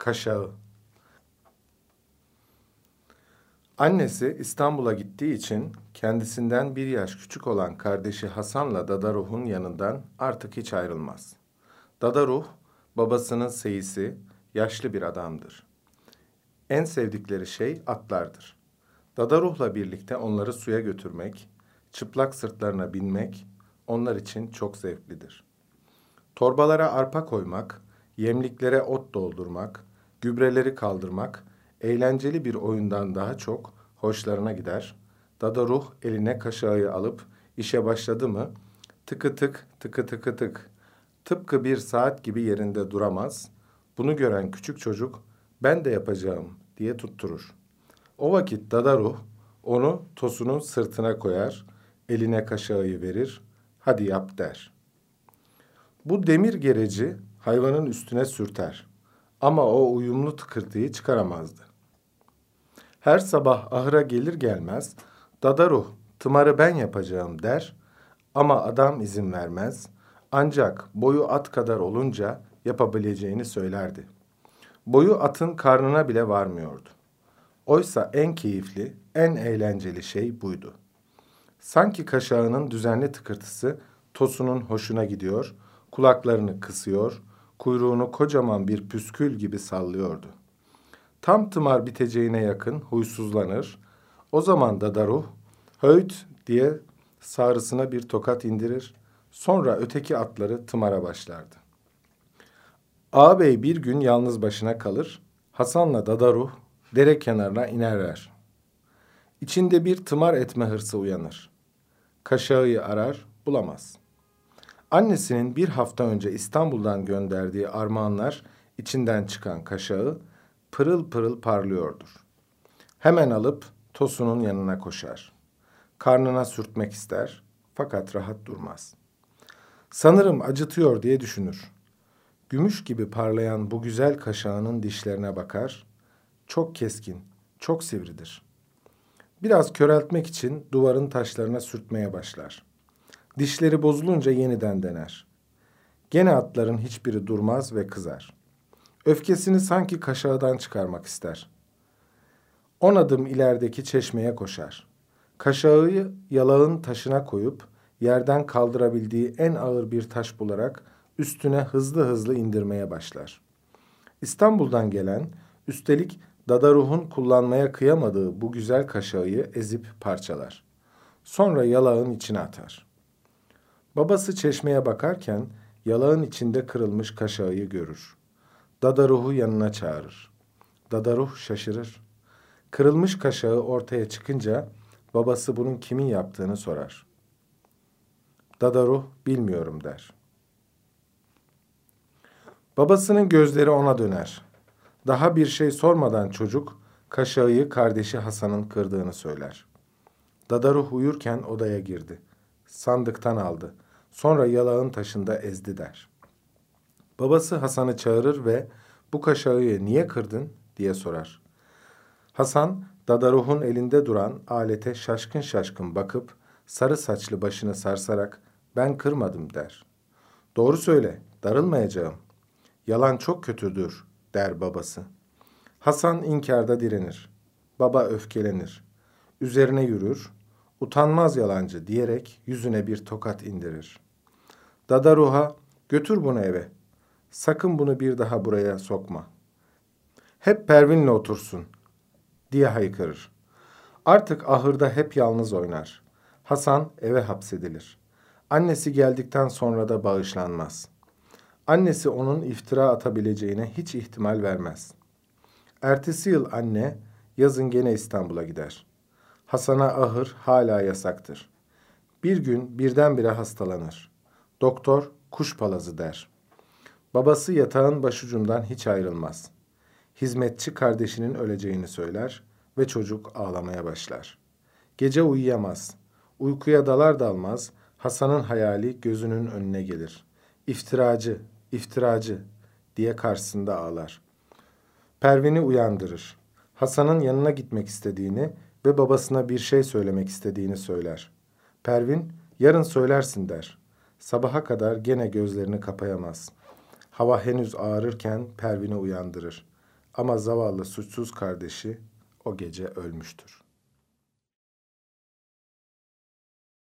Kaşağı Annesi İstanbul'a gittiği için kendisinden bir yaş küçük olan kardeşi Hasan'la Dadaruh'un yanından artık hiç ayrılmaz. Dadaruh, babasının seyisi, yaşlı bir adamdır. En sevdikleri şey atlardır. Dadaruh'la birlikte onları suya götürmek, çıplak sırtlarına binmek onlar için çok zevklidir. Torbalara arpa koymak, yemliklere ot doldurmak, gübreleri kaldırmak eğlenceli bir oyundan daha çok hoşlarına gider. Dada ruh eline kaşağı alıp işe başladı mı tıkı tık tıkı tıkı tık tıpkı bir saat gibi yerinde duramaz. Bunu gören küçük çocuk ben de yapacağım diye tutturur. O vakit Dada ruh onu tosunun sırtına koyar, eline kaşağı verir, hadi yap der. Bu demir gereci hayvanın üstüne sürter. Ama o uyumlu tıkırtıyı çıkaramazdı. Her sabah ahıra gelir gelmez Dadaruh tımarı ben yapacağım der ama adam izin vermez. Ancak boyu at kadar olunca yapabileceğini söylerdi. Boyu atın karnına bile varmıyordu. Oysa en keyifli, en eğlenceli şey buydu. Sanki kaşağının düzenli tıkırtısı Tosun'un hoşuna gidiyor, kulaklarını kısıyor, kuyruğunu kocaman bir püskül gibi sallıyordu. Tam tımar biteceğine yakın huysuzlanır. O zaman da Daruh, höyt diye sağrısına bir tokat indirir. Sonra öteki atları tımara başlardı. Ağabey bir gün yalnız başına kalır. Hasan'la Dadaruh dere kenarına inerler. İçinde bir tımar etme hırsı uyanır. Kaşağı arar, bulamaz. Annesinin bir hafta önce İstanbul'dan gönderdiği armağanlar içinden çıkan kaşağı pırıl pırıl parlıyordur. Hemen alıp Tosun'un yanına koşar. Karnına sürtmek ister fakat rahat durmaz. Sanırım acıtıyor diye düşünür. Gümüş gibi parlayan bu güzel kaşağının dişlerine bakar. Çok keskin, çok sivridir. Biraz köreltmek için duvarın taşlarına sürtmeye başlar. Dişleri bozulunca yeniden dener. Gene atların hiçbiri durmaz ve kızar. Öfkesini sanki kaşağıdan çıkarmak ister. On adım ilerideki çeşmeye koşar. Kaşağı yalağın taşına koyup yerden kaldırabildiği en ağır bir taş bularak üstüne hızlı hızlı indirmeye başlar. İstanbul'dan gelen, üstelik Dadaruh'un kullanmaya kıyamadığı bu güzel kaşağı ezip parçalar. Sonra yalağın içine atar. Babası çeşmeye bakarken yalağın içinde kırılmış kaşağı görür. Dadaruh'u yanına çağırır. Dadaruh şaşırır. Kırılmış kaşağı ortaya çıkınca babası bunun kimin yaptığını sorar. Dadaruh bilmiyorum der. Babasının gözleri ona döner. Daha bir şey sormadan çocuk kaşağı kardeşi Hasan'ın kırdığını söyler. Dadaruh uyurken odaya girdi. Sandıktan aldı. Sonra yalağın taşında ezdi der. Babası Hasan'ı çağırır ve bu kaşağı niye kırdın diye sorar. Hasan Dadaruh'un elinde duran alete şaşkın şaşkın bakıp sarı saçlı başını sarsarak ben kırmadım der. Doğru söyle darılmayacağım. Yalan çok kötüdür der babası. Hasan inkarda direnir. Baba öfkelenir. Üzerine yürür. Utanmaz yalancı diyerek yüzüne bir tokat indirir. Dadaruh'a götür bunu eve Sakın bunu bir daha buraya sokma. Hep Pervin'le otursun diye haykırır. Artık ahırda hep yalnız oynar. Hasan eve hapsedilir. Annesi geldikten sonra da bağışlanmaz. Annesi onun iftira atabileceğine hiç ihtimal vermez. Ertesi yıl anne yazın gene İstanbul'a gider. Hasan'a ahır hala yasaktır. Bir gün birdenbire hastalanır. Doktor kuş palazı der. Babası yatağın başucundan hiç ayrılmaz. Hizmetçi kardeşinin öleceğini söyler ve çocuk ağlamaya başlar. Gece uyuyamaz. Uykuya dalar dalmaz Hasan'ın hayali gözünün önüne gelir. İftiracı, iftiracı diye karşısında ağlar. Pervin'i uyandırır. Hasan'ın yanına gitmek istediğini ve babasına bir şey söylemek istediğini söyler. Pervin, yarın söylersin der. Sabaha kadar gene gözlerini kapayamaz.'' Hava henüz ağrırken Pervin'i uyandırır. Ama zavallı suçsuz kardeşi o gece ölmüştür.